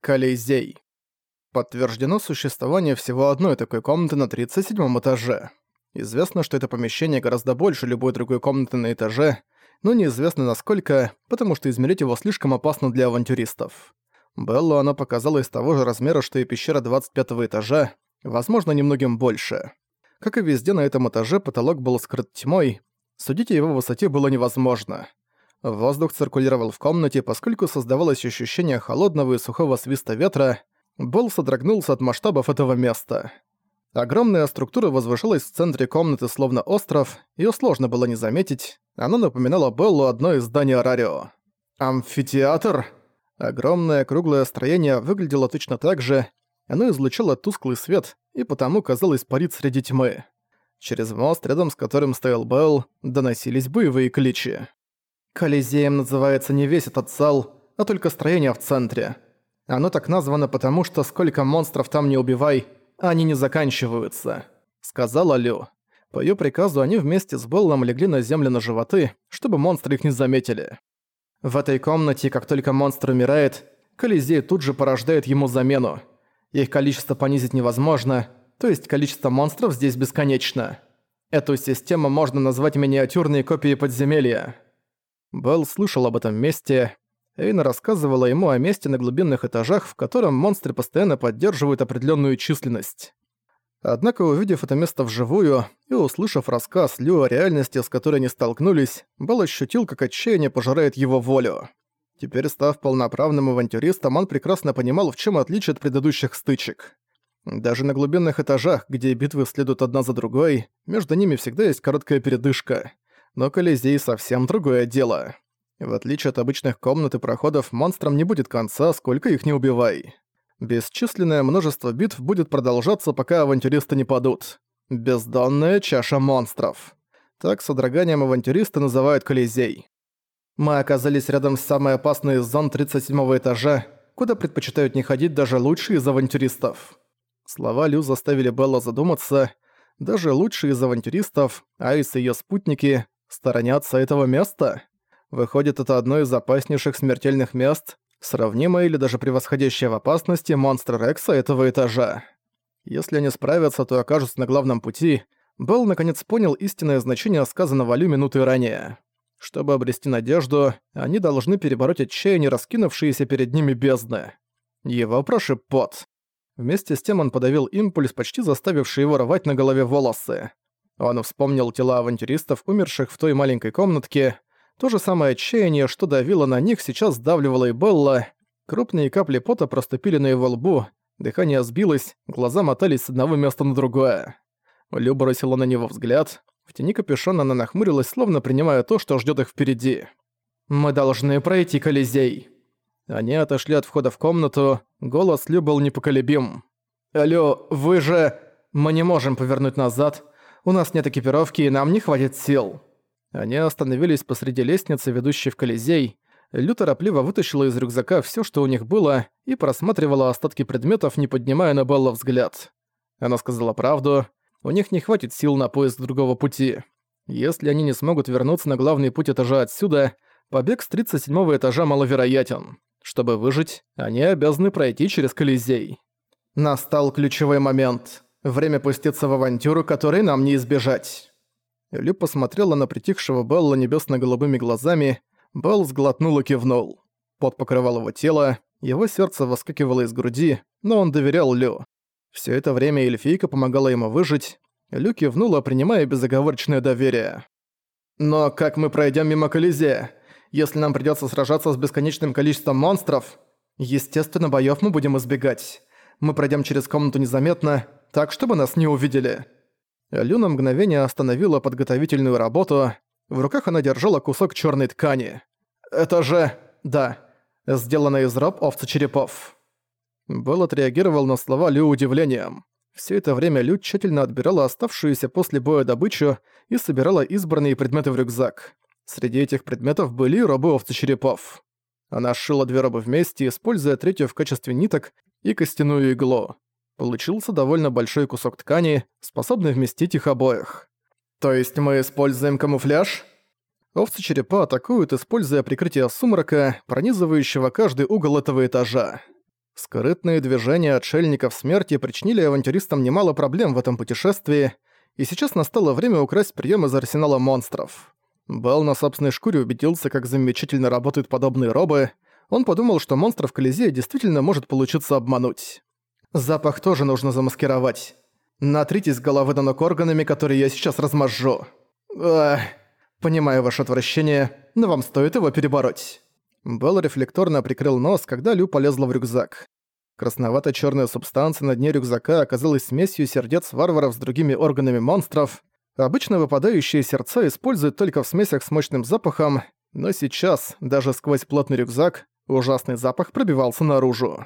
Колизей. Подтверждено существование всего одной такой комнаты на 37 этаже. Известно, что это помещение гораздо больше любой другой комнаты на этаже, но неизвестно насколько, потому что измерить его слишком опасно для авантюристов. Беллу оно показалось того же размера, что и пещера 25 этажа, возможно, немногим больше. Как и везде на этом этаже, потолок был скрыт тьмой, судить о его высоте было невозможно. Воздух циркулировал в комнате, поскольку создавалось ощущение холодного и сухого свиста ветра, Бол содрогнулся от масштабов этого места. Огромная структура возвышалась в центре комнаты словно остров, её сложно было не заметить, она напоминала Беллу одно из зданий Арарио. Амфитеатр? Огромное круглое строение выглядело точно так же, оно излучало тусклый свет и потому казалось парить среди тьмы. Через мост, рядом с которым стоял Белл, доносились боевые кличи. Колизеем называется не весь этот зал, а только строение в центре. Оно так названо потому, что сколько монстров там не убивай, они не заканчиваются», — сказала Лю. По её приказу они вместе с Беллом легли на землю на животы, чтобы монстры их не заметили. В этой комнате, как только монстр умирает, Колизей тут же порождает ему замену. Их количество понизить невозможно, то есть количество монстров здесь бесконечно. Эту систему можно назвать миниатюрной копией подземелья. Белл слышал об этом месте. Эйна рассказывала ему о месте на глубинных этажах, в котором монстры постоянно поддерживают определенную численность. Однако, увидев это место вживую и услышав рассказ Лю о реальности, с которой они столкнулись, Белл ощутил, как отчаяние пожирает его волю. Теперь, став полноправным авантюристом, он прекрасно понимал, в чем отличие от предыдущих стычек. Даже на глубинных этажах, где битвы следуют одна за другой, между ними всегда есть короткая передышка — но Колизей совсем другое дело. В отличие от обычных комнат и проходов, монстрам не будет конца, сколько их не убивай. Бесчисленное множество битв будет продолжаться, пока авантюристы не падут. Бездонная чаша монстров. Так содроганием авантюристы называют Колизей. Мы оказались рядом с самой опасной из зон 37 этажа, куда предпочитают не ходить даже лучшие из авантюристов. Слова Лю заставили Белла задуматься. Даже лучшие из авантюристов, Айс и её спутники, сторонятся этого места? Выходит, это одно из опаснейших смертельных мест, сравнимое или даже превосходящее в опасности монстра Рекса этого этажа. Если они справятся, то окажутся на главном пути. Белл наконец понял истинное значение сказанного Лю минуты ранее. Чтобы обрести надежду, они должны перебороть отчаяние, раскинувшиеся перед ними бездны. Его прошиб пот. Вместе с тем он подавил импульс, почти заставивший его рвать на голове волосы. Он вспомнил тела авантюристов, умерших в той маленькой комнатке. То же самое отчаяние, что давило на них, сейчас сдавливало и Белла. Крупные капли пота проступили на его лбу, дыхание сбилось, глаза мотались с одного места на другое. Лю бросила на него взгляд. В тени капюшона она нахмурилась, словно принимая то, что ждет их впереди. «Мы должны пройти Колизей». Они отошли от входа в комнату, голос Лю был непоколебим. «Алло, вы же... Мы не можем повернуть назад, у нас нет экипировки, и нам не хватит сил». Они остановились посреди лестницы, ведущей в Колизей. Лю торопливо вытащила из рюкзака все, что у них было, и просматривала остатки предметов, не поднимая на Белла взгляд. Она сказала правду, у них не хватит сил на поиск другого пути. Если они не смогут вернуться на главный путь этажа отсюда, побег с 37 этажа маловероятен. Чтобы выжить, они обязаны пройти через Колизей. Настал ключевой момент. Время пуститься в авантюру, которой нам не избежать». Лю посмотрела на притихшего Белла небесно-голубыми глазами, Белл сглотнул и кивнул. Пот покрывал его тело, его сердце выскакивало из груди, но он доверял Лю. Все это время эльфийка помогала ему выжить. Лю кивнула, принимая безоговорочное доверие. «Но как мы пройдем мимо Колизея? Если нам придется сражаться с бесконечным количеством монстров, естественно, боев мы будем избегать. Мы пройдем через комнату незаметно, так, чтобы нас не увидели». Лю на мгновение остановила подготовительную работу. В руках она держала кусок черной ткани. «Это же... да, сделано из раб овца-черепов». Белл отреагировал на слова Лю удивлением. Все это время Лю тщательно отбирала оставшуюся после боя добычу и собирала избранные предметы в рюкзак. Среди этих предметов были робы овца-черепов. Она сшила две робы вместе, используя третью в качестве ниток и костяную иглу. Получился довольно большой кусок ткани, способный вместить их обоих. То есть мы используем камуфляж? Овцы-черепа атакуют, используя прикрытие сумрака, пронизывающего каждый угол этого этажа. Скрытные движения отшельников смерти причинили авантюристам немало проблем в этом путешествии, и сейчас настало время украсть прием из арсенала монстров. Белл на собственной шкуре убедился, как замечательно работают подобные робы. Он подумал, что монстров Колизея действительно может получиться обмануть. Запах тоже нужно замаскировать. Натритесь головы до ног органами, которые я сейчас размажу. Эх, понимаю ваше отвращение, но вам стоит его перебороть. Белл рефлекторно прикрыл нос, когда Лю полезла в рюкзак. красновато черная субстанция на дне рюкзака оказалась смесью сердец варваров с другими органами монстров. Обычно выпадающие сердца используют только в смесях с мощным запахом, но сейчас, даже сквозь плотный рюкзак, ужасный запах пробивался наружу.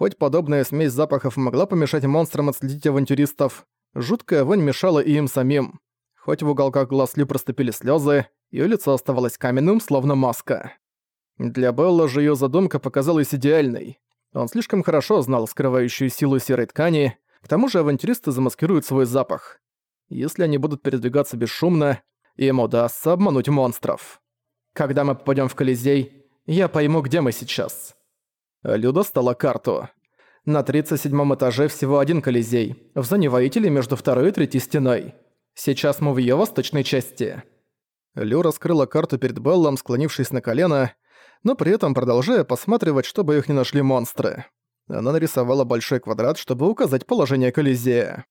Хоть подобная смесь запахов могла помешать монстрам отследить авантюристов, жуткая вонь мешала и им самим. Хоть в уголках глаз Лю проступили слезы, ее лицо оставалось каменным, словно маска. Для Белла же ее задумка показалась идеальной. Он слишком хорошо знал скрывающую силу серой ткани, к тому же авантюристы замаскируют свой запах. Если они будут передвигаться бесшумно, им удастся обмануть монстров. Когда мы попадем в Колизей, я пойму, где мы сейчас. Люда стала карту. На 37 этаже всего один Колизей, в зоне воителей между второй и третьей стеной. Сейчас мы в ее восточной части. Лю раскрыла карту перед Беллом, склонившись на колено, но при этом продолжая посматривать, чтобы их не нашли монстры. Она нарисовала большой квадрат, чтобы указать положение Колизея.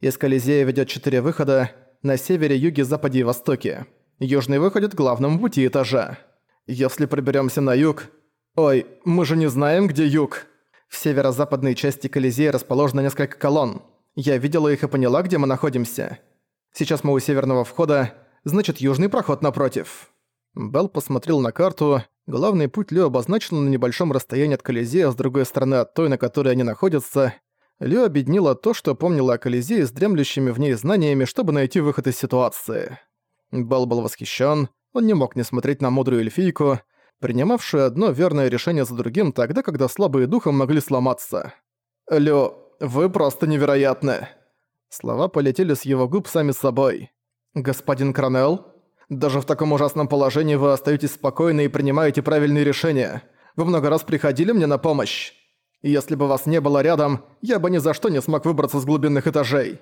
Из Колизея ведет четыре выхода на севере, юге, западе и востоке. Южный выходит к главному пути этажа. Если проберемся на юг... Ой, мы же не знаем, где юг. В северо-западной части Колизея расположено несколько колонн. Я видела их и поняла, где мы находимся. Сейчас мы у северного входа, значит южный проход напротив. Белл посмотрел на карту. Главный путь Лю обозначен на небольшом расстоянии от Колизея с другой стороны от той, на которой они находятся. Лю объединила то, что помнила о Колизее с дремлющими в ней знаниями, чтобы найти выход из ситуации. Белл был восхищен, он не мог не смотреть на мудрую эльфийку, принимавшую одно верное решение за другим тогда, когда слабые духом могли сломаться. «Лю, вы просто невероятны!» Слова полетели с его губ сами собой. «Господин Кронелл?» Даже в таком ужасном положении вы остаетесь спокойны и принимаете правильные решения. Вы много раз приходили мне на помощь. Если бы вас не было рядом, я бы ни за что не смог выбраться с глубинных этажей».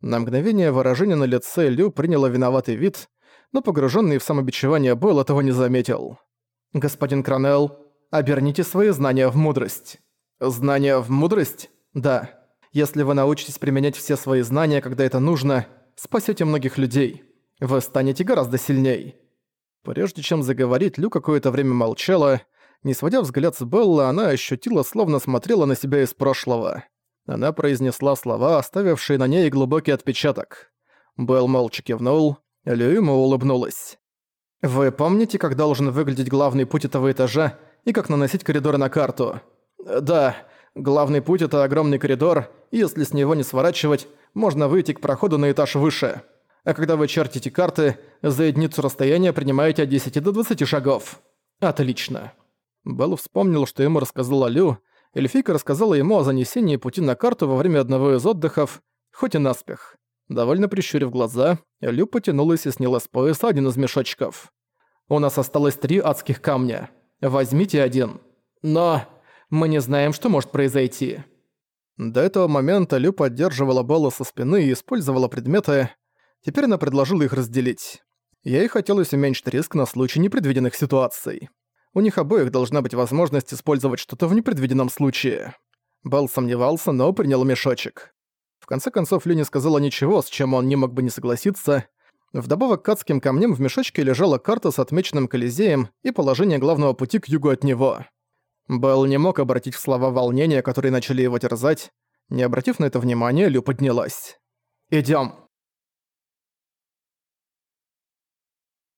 На мгновение выражение на лице Лю приняло виноватый вид, но погруженный в самобичевание Бойл этого не заметил. «Господин Кранелл, оберните свои знания в мудрость». «Знания в мудрость?» «Да. Если вы научитесь применять все свои знания, когда это нужно, спасете многих людей» вы станете гораздо сильней». Прежде чем заговорить, Лю какое-то время молчала. Не сводя взгляд с Белла, она ощутила, словно смотрела на себя из прошлого. Она произнесла слова, оставившие на ней глубокий отпечаток. Белл молча кивнул, Лю ему улыбнулась. «Вы помните, как должен выглядеть главный путь этого этажа и как наносить коридоры на карту?» «Да, главный путь — это огромный коридор, и если с него не сворачивать, можно выйти к проходу на этаж выше» а когда вы чертите карты, за единицу расстояния принимаете от 10 до 20 шагов. Отлично. Белл вспомнил, что ему рассказала Лю. Эльфийка рассказала ему о занесении пути на карту во время одного из отдыхов, хоть и наспех. Довольно прищурив глаза, Лю потянулась и сняла с пояса один из мешочков. «У нас осталось три адских камня. Возьмите один. Но мы не знаем, что может произойти». До этого момента Лю поддерживала Белла со спины и использовала предметы, Теперь она предложила их разделить. Ей хотелось уменьшить риск на случай непредвиденных ситуаций. У них обоих должна быть возможность использовать что-то в непредвиденном случае. Белл сомневался, но принял мешочек. В конце концов, Лю не сказала ничего, с чем он не мог бы не согласиться. Вдобавок к адским камням в мешочке лежала карта с отмеченным Колизеем и положение главного пути к югу от него. Белл не мог обратить в слова волнения, которые начали его терзать. Не обратив на это внимания, Лю поднялась. «Идём».